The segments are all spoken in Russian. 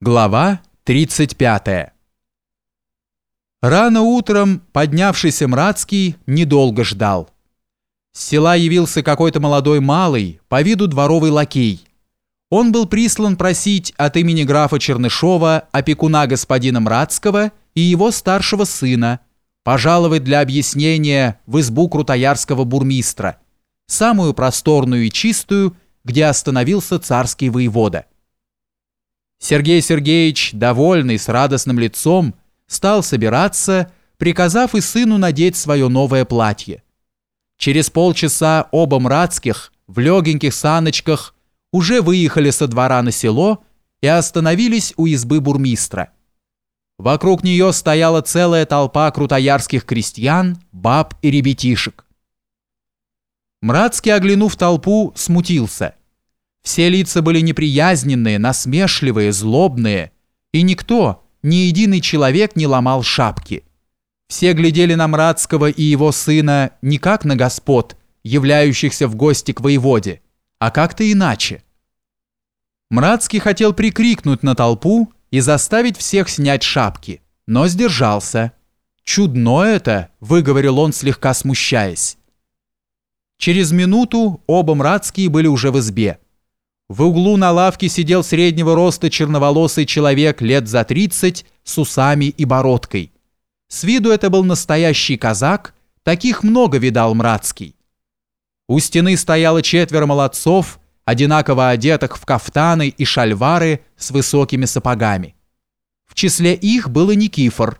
Глава 35 Рано утром поднявшийся Мрацкий недолго ждал. С села явился какой-то молодой малый, по виду дворовый лакей. Он был прислан просить от имени графа Чернышова, опекуна господина Мрацкого и его старшего сына, пожаловать для объяснения в избу крутоярского бурмистра, самую просторную и чистую, где остановился царский воевода. Сергей Сергеевич, довольный, с радостным лицом, стал собираться, приказав и сыну надеть свое новое платье. Через полчаса оба Мрацких в легеньких саночках уже выехали со двора на село и остановились у избы бурмистра. Вокруг нее стояла целая толпа крутоярских крестьян, баб и ребятишек. Мрацкий, оглянув толпу, смутился – все лица были неприязненные, насмешливые, злобные, и никто, ни единый человек не ломал шапки. Все глядели на Мрацкого и его сына не как на господ, являющихся в гости к воеводе, а как-то иначе. Мрацкий хотел прикрикнуть на толпу и заставить всех снять шапки, но сдержался. «Чудно это», — выговорил он, слегка смущаясь. Через минуту оба Мрацкие были уже в избе. В углу на лавке сидел среднего роста черноволосый человек лет за 30 с усами и бородкой. С виду это был настоящий казак, таких много видал Мрацкий. У стены стояло четверо молодцов, одинаково одетых в кафтаны и шальвары с высокими сапогами. В числе их был и Никифор.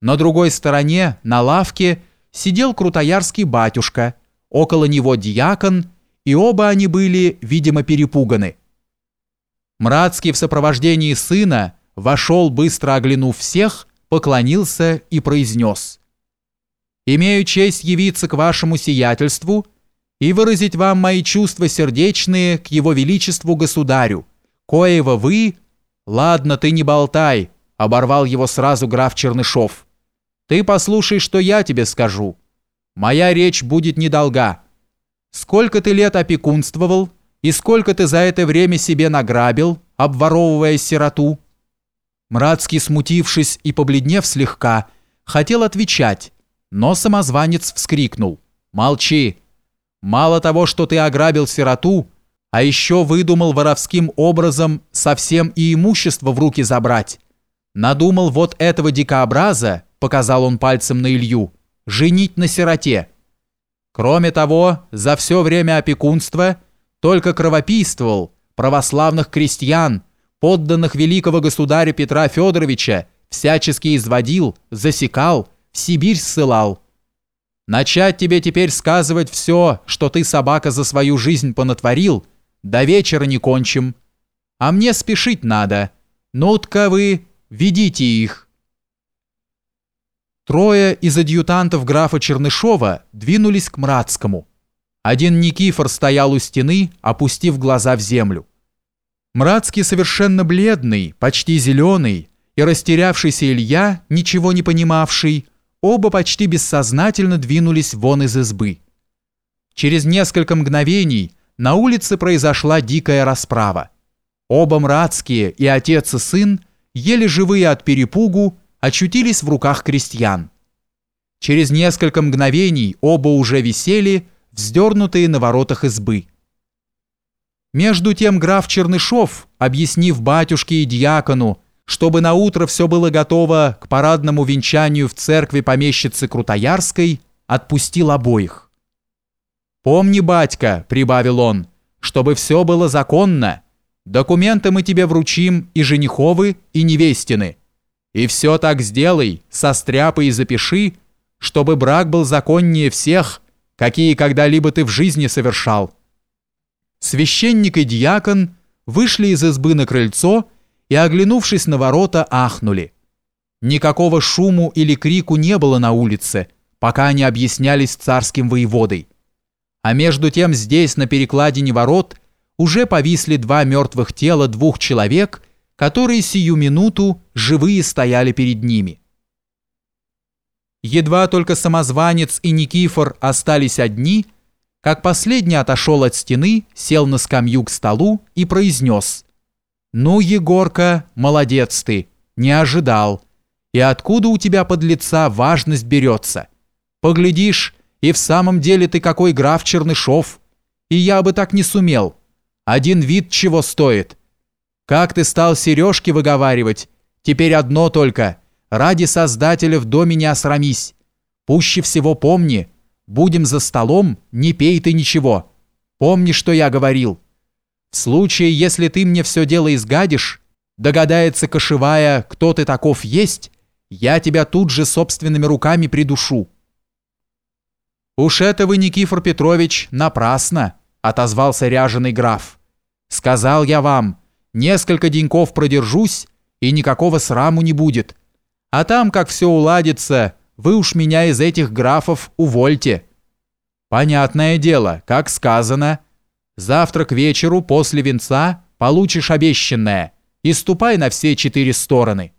На другой стороне, на лавке, сидел крутоярский батюшка, около него дьякон и оба они были, видимо, перепуганы. Мрацкий в сопровождении сына вошел, быстро оглянув всех, поклонился и произнес. «Имею честь явиться к вашему сиятельству и выразить вам мои чувства сердечные к его величеству государю, коего вы...» «Ладно, ты не болтай», — оборвал его сразу граф Чернышов. «Ты послушай, что я тебе скажу. Моя речь будет недолга». Сколько ты лет опекунствовал и сколько ты за это время себе награбил, обворовывая сироту?» Мрацкий, смутившись и побледнев слегка, хотел отвечать, но самозванец вскрикнул. «Молчи! Мало того, что ты ограбил сироту, а еще выдумал воровским образом совсем и имущество в руки забрать. Надумал вот этого дикообраза, показал он пальцем на Илью, женить на сироте. Кроме того, за все время опекунства только кровопийствовал православных крестьян, подданных великого государя Петра Федоровича, всячески изводил, засекал, в Сибирь ссылал. Начать тебе теперь сказывать все, что ты, собака, за свою жизнь понатворил, до вечера не кончим. А мне спешить надо. Ну-тка вы, ведите их». Трое из адъютантов графа Чернышова двинулись к Мрацкому. Один Никифор стоял у стены, опустив глаза в землю. Мрацкий совершенно бледный, почти зеленый, и растерявшийся Илья, ничего не понимавший, оба почти бессознательно двинулись вон из избы. Через несколько мгновений на улице произошла дикая расправа. Оба Мрацкие, и отец и сын, еле живые от перепугу, очутились в руках крестьян. Через несколько мгновений оба уже висели, вздернутые на воротах избы. Между тем граф Чернышов, объяснив батюшке и дьякону, чтобы на утро все было готово к парадному венчанию в церкви помещицы Крутоярской, отпустил обоих. «Помни, батька», — прибавил он, — «чтобы все было законно. Документы мы тебе вручим и жениховы, и невестины». И все так сделай, состряпай и запиши, чтобы брак был законнее всех, какие когда-либо ты в жизни совершал. Священник и диакон вышли из избы на крыльцо и, оглянувшись на ворота, ахнули. Никакого шуму или крику не было на улице, пока они объяснялись царским воеводой. А между тем здесь, на перекладине ворот, уже повисли два мертвых тела двух человек – которые сию минуту живые стояли перед ними. Едва только самозванец и Никифор остались одни, как последний отошел от стены, сел на скамью к столу и произнес Ну, Егорка, молодец ты, не ожидал. И откуда у тебя под лица важность берется? Поглядишь, и в самом деле ты какой граф Чернышов. И я бы так не сумел. Один вид чего стоит. Как ты стал сережки выговаривать? Теперь одно только. Ради Создателя в доме не осрамись. Пуще всего помни, будем за столом, не пей ты ничего. Помни, что я говорил. В случае, если ты мне все дело изгадишь, догадается кошевая, кто ты таков есть, я тебя тут же собственными руками придушу». «Уж это вы, Никифор Петрович, напрасно», — отозвался ряженый граф. «Сказал я вам, несколько деньков продержусь, и никакого сраму не будет. А там, как все уладится, вы уж меня из этих графов увольте». «Понятное дело, как сказано. Завтра к вечеру после венца получишь обещанное и ступай на все четыре стороны».